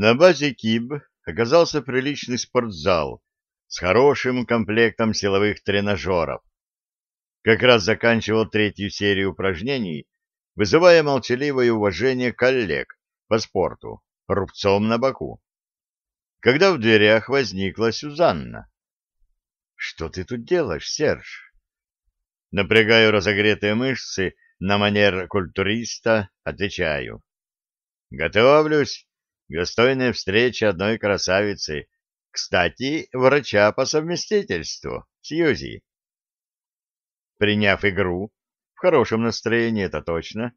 На базе КИБ оказался приличный спортзал с хорошим комплектом силовых тренажеров. Как раз заканчивал третью серию упражнений, вызывая молчаливое уважение коллег по спорту, рубцом на боку. Когда в дверях возникла Сюзанна. — Что ты тут делаешь, Серж? Напрягаю разогретые мышцы на манер культуриста, отвечаю. — Готовлюсь Достойная встреча одной красавицы. Кстати, врача по совместительству, Сьюзи. Приняв игру, в хорошем настроении, это точно,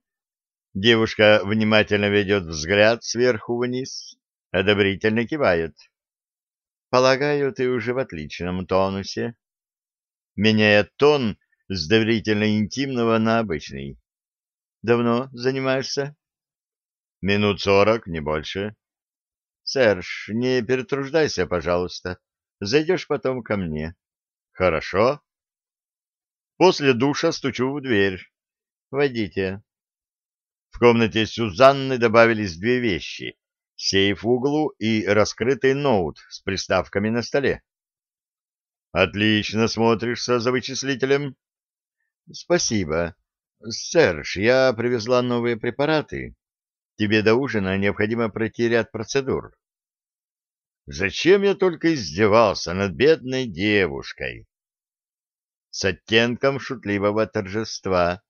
девушка внимательно ведет взгляд сверху вниз, одобрительно кивает. Полагаю, ты уже в отличном тонусе. Меняя тон с доверительно-интимного на обычный. Давно занимаешься? Минут сорок, не больше. Серж, не перетруждайся, пожалуйста. Зайдешь потом ко мне. Хорошо. После душа стучу в дверь. Войдите. В комнате Сюзанны добавились две вещи. Сейф в углу и раскрытый ноут с приставками на столе. Отлично смотришься за вычислителем. Спасибо. Серж, я привезла новые препараты. Тебе до ужина необходимо пройти ряд процедур. Зачем я только издевался над бедной девушкой? С оттенком шутливого торжества.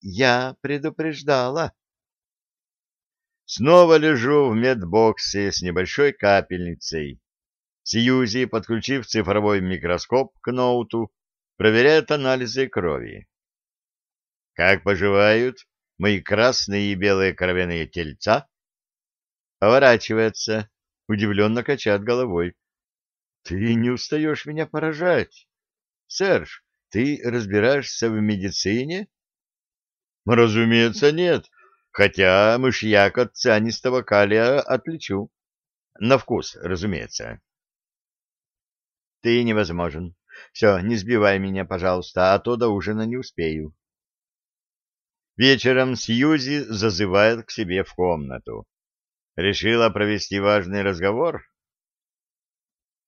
Я предупреждала. Снова лежу в медбоксе с небольшой капельницей. Сьюзи, подключив цифровой микроскоп к ноуту, проверяет анализы крови. Как поживают мои красные и белые кровяные тельца, поворачивается, удивленно качает головой. — Ты не устаешь меня поражать. Серж, ты разбираешься в медицине? — Разумеется, нет, хотя мышьяк от цианистого калия отличу. На вкус, разумеется. — Ты невозможен. Все, не сбивай меня, пожалуйста, а то до ужина не успею. Вечером Сьюзи зазывает к себе в комнату. Решила провести важный разговор?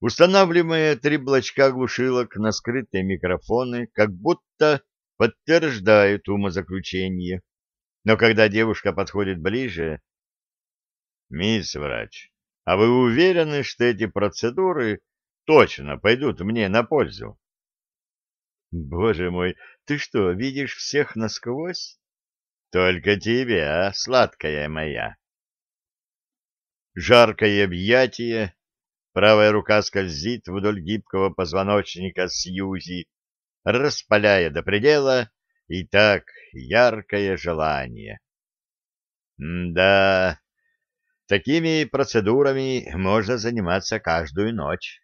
Устанавливая три блочка глушилок на скрытые микрофоны, как будто подтверждают умозаключение. Но когда девушка подходит ближе... «Мисс врач, а вы уверены, что эти процедуры точно пойдут мне на пользу?» «Боже мой, ты что, видишь всех насквозь?» Только тебя, сладкая моя. Жаркое объятие, правая рука скользит вдоль гибкого позвоночника Сьюзи, распаляя до предела и так яркое желание. М да, такими процедурами можно заниматься каждую ночь.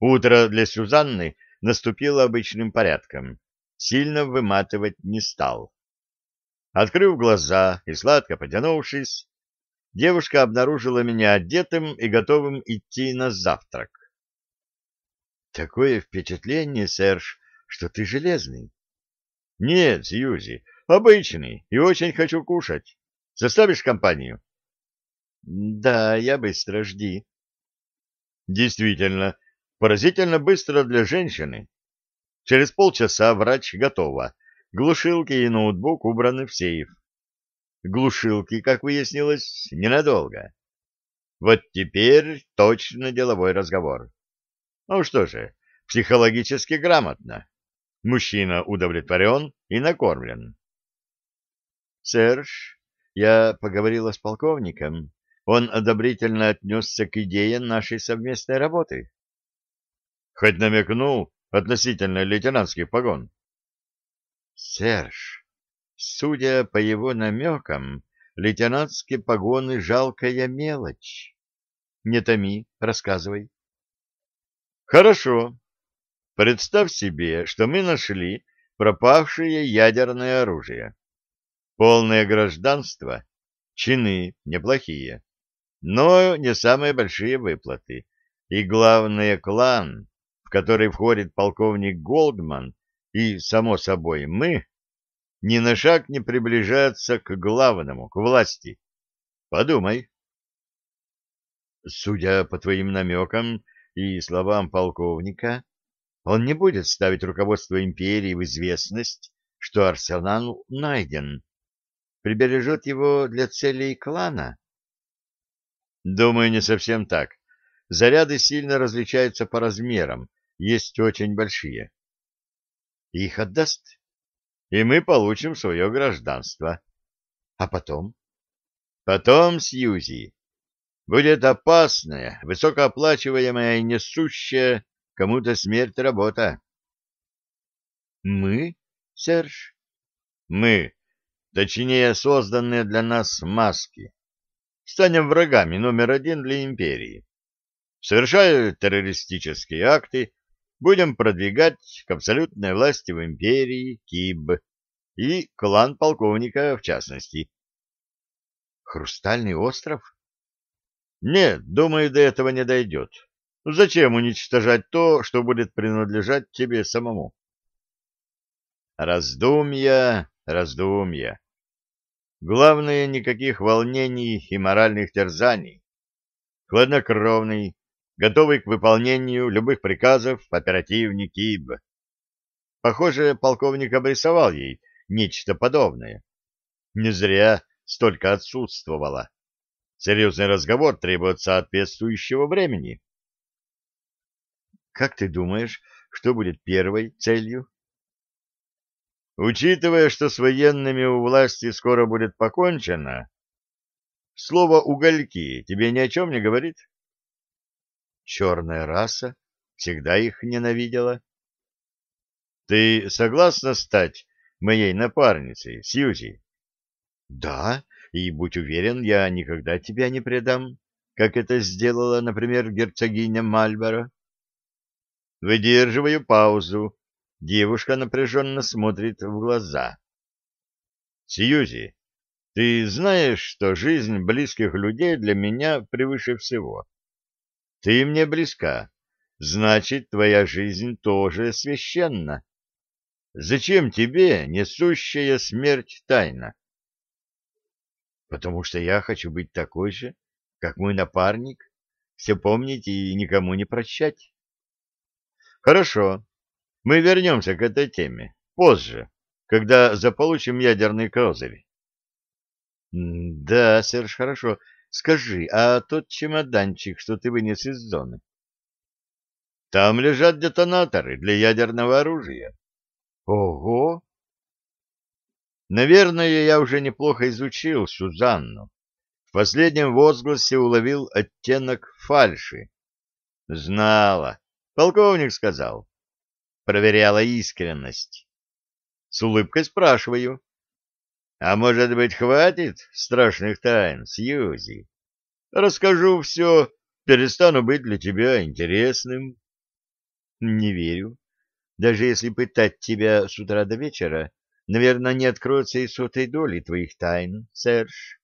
Утро для Сюзанны наступило обычным порядком, сильно выматывать не стал. Открыв глаза и сладко потянувшись, девушка обнаружила меня одетым и готовым идти на завтрак. — Такое впечатление, Серж, что ты железный. — Нет, Сьюзи, обычный, и очень хочу кушать. Составишь компанию? — Да, я быстро, жди. Действительно, поразительно быстро для женщины. Через полчаса врач готова Глушилки и ноутбук убраны в сейф. Глушилки, как выяснилось, ненадолго. Вот теперь точно деловой разговор. Ну что же, психологически грамотно. Мужчина удовлетворен и накормлен. Серж, я поговорила с полковником. Он одобрительно отнесся к идее нашей совместной работы. Хоть намекнул относительно лейтенантских погон. Серж, судя по его намекам, лейтенантские погоны — жалкая мелочь. Не томи, рассказывай. Хорошо. Представь себе, что мы нашли пропавшее ядерное оружие. Полное гражданство, чины неплохие, но не самые большие выплаты. И главное, клан, в который входит полковник Голдман, и, само собой, мы ни на шаг не приближаться к главному, к власти. Подумай. Судя по твоим намекам и словам полковника, он не будет ставить руководство империи в известность, что арсенал найден. Прибережет его для целей клана. Думаю, не совсем так. Заряды сильно различаются по размерам, есть очень большие. Их отдаст, и мы получим свое гражданство. А потом? Потом, Сьюзи, будет опасная, высокооплачиваемая и несущая кому-то смерть работа. Мы, Серж? Мы, точнее, созданные для нас маски, станем врагами номер один для империи. Совершая террористические акты, будем продвигать к абсолютной власти в империи КИБ и клан полковника в частности. Хрустальный остров? Нет, думаю, до этого не дойдет. Зачем уничтожать то, что будет принадлежать тебе самому? Раздумья, раздумья. Главное, никаких волнений и моральных терзаний. Хладнокровный, готовый к выполнению любых приказов оперативник ИБ. Похоже, полковник обрисовал ей нечто подобное. Не зря столько отсутствовало. Серьезный разговор требует соответствующего времени. Как ты думаешь, что будет первой целью? Учитывая, что с военными у власти скоро будет покончено, слово «угольки» тебе ни о чем не говорит? Черная раса всегда их ненавидела. Ты согласна стать моей напарницей, Сьюзи? Да, и будь уверен, я никогда тебя не предам, как это сделала, например, герцогиня Мальборо. Выдерживаю паузу. Девушка напряженно смотрит в глаза. Сьюзи, ты знаешь, что жизнь близких людей для меня превыше всего. Ты мне близка, значит, твоя жизнь тоже священна. Зачем тебе несущая смерть тайна? потому что я хочу быть такой же, как мой напарник, все помнить и никому не прощать. Хорошо, мы вернемся к этой теме позже, когда заполучим ядерный козырь. Да, Серж, хорошо. Скажи, а тот чемоданчик, что ты вынес из зоны? Там лежат детонаторы для ядерного оружия. Ого! Наверное, я уже неплохо изучил Сюзанну. В последнем возгласе уловил оттенок фальши. Знала. Полковник сказал. Проверяла искренность. С улыбкой спрашиваю. А может быть, хватит страшных тайн, Сьюзи? Расскажу все, перестану быть для тебя интересным. Не верю. Даже если пытать тебя с утра до вечера, Наверное, не откроется и сотой доли твоих тайн, Серж.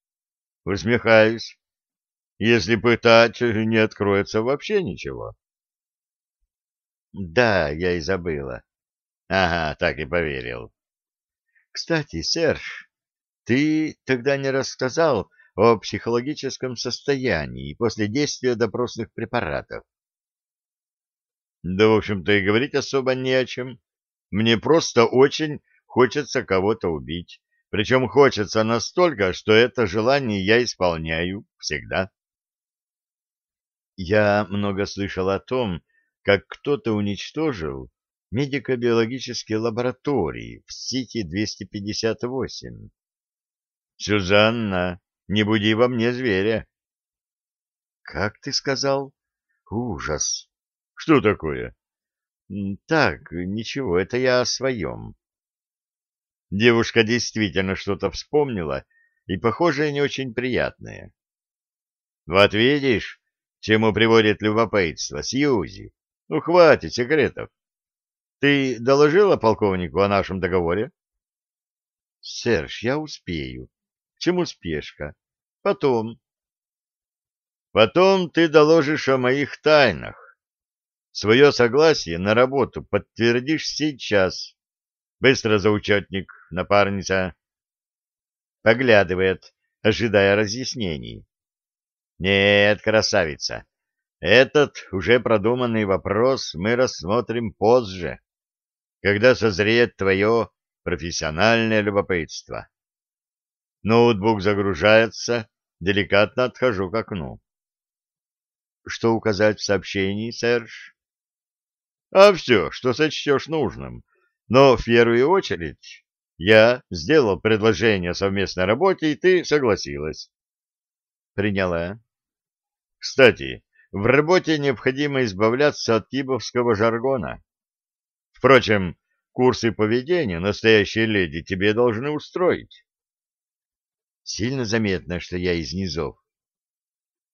Усмехаюсь. Если пытать, не откроется вообще ничего. Да, я и забыла. Ага, так и поверил. Кстати, Серж, ты тогда не рассказал о психологическом состоянии после действия допросных препаратов. Да, в общем-то, и говорить особо не о чем. Мне просто очень хочется кого-то убить. Причем хочется настолько, что это желание я исполняю всегда. Я много слышал о том, как кто-то уничтожил медико-биологические лаборатории в Сити-258. Сюзанна, не буди во мне зверя. Как ты сказал? Ужас. Что такое? Так, ничего, это я о своем. Девушка действительно что-то вспомнила, и, похоже, не очень приятное. Вот видишь, чему приводит любопытство, Сьюзи. Ну, хватит секретов. Ты доложила полковнику о нашем договоре? Серж, я успею. Чему спешка? Потом. Потом ты доложишь о моих тайнах. Свое согласие на работу подтвердишь сейчас. Быстро за учетник, напарница. Поглядывает, ожидая разъяснений. Нет, красавица, этот уже продуманный вопрос мы рассмотрим позже, когда созреет твое профессиональное любопытство. Ноутбук загружается, деликатно отхожу к окну. Что указать в сообщении, Серж? А все, что сочтешь нужным. Но в первую очередь я сделал предложение о совместной работе, и ты согласилась. Приняла. Кстати, в работе необходимо избавляться от кибовского жаргона. Впрочем, курсы поведения настоящей леди тебе должны устроить. Сильно заметно, что я из низов.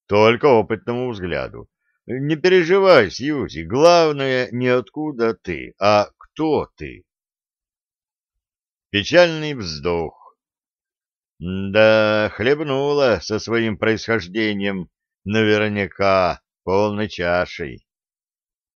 Только опытному взгляду. Не переживай, Сьюзи, главное не откуда ты, а кто ты. Печальный вздох. Да, хлебнула со своим происхождением наверняка полной чашей.